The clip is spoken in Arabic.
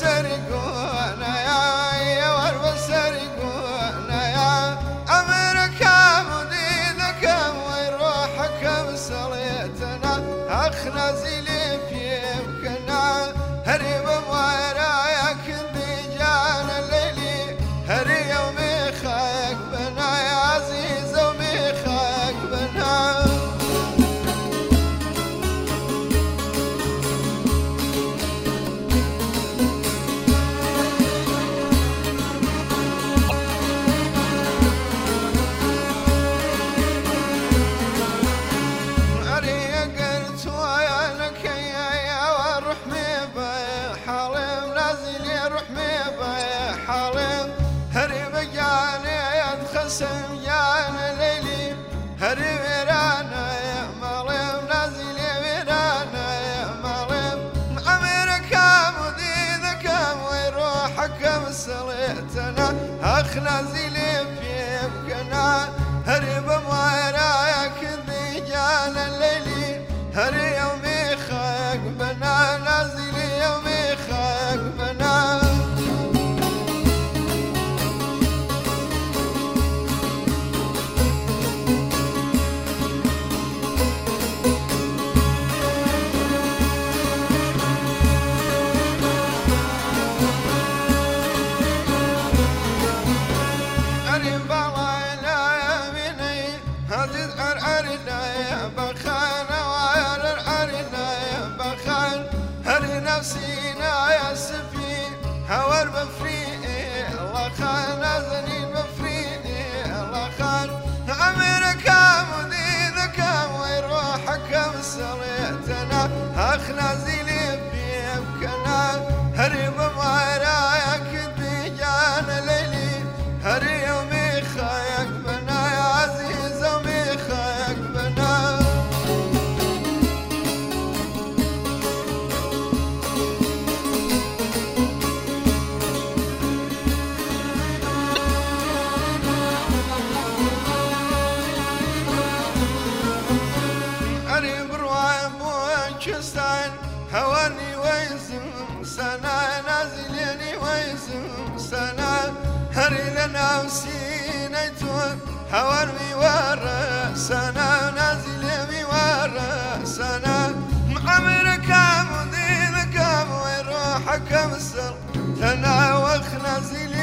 سرقونا يا يا ورب سرقونا يا. أمرك مدينك ويروحك بسريتنا أخ نازلي يتخسم جانا ليلي هرب رانا يا مريم نازل يا ورانا يا مريم عمرك مدينك ويروحك مسريتنا اخ نازل في يبكنا هرب ورايك ذيجان الليلي هر يومي بني هزيد وانشستان هواني ويزم سنة نازليني ويزم سنة هري لنا وسينيتون هواني ورا سنة نازليني ورا سنة عمرك مدينك ويروحك مسر تنا وخ نازلي